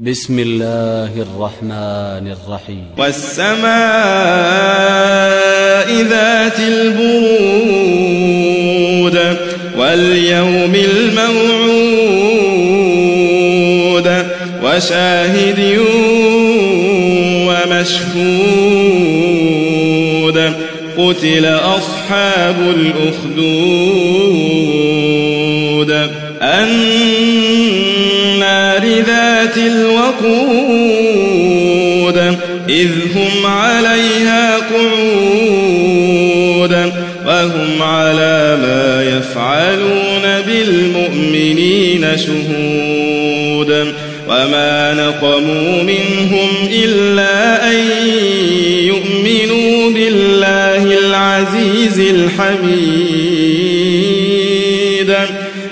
بسم الله الرحمن الرحيم. والسماء ذات البرود واليوم الموعود وشاهد ومشهود قتل أصحاب الأخدود النار ذات الوقود إذ هم عليها قعود وهم على ما يفعلون بالمؤمنين شهود. وما نقموا منهم إلا أن يؤمنوا بالله العزيز الحميد.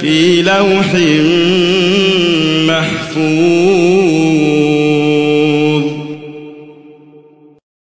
في لوح محفوظ.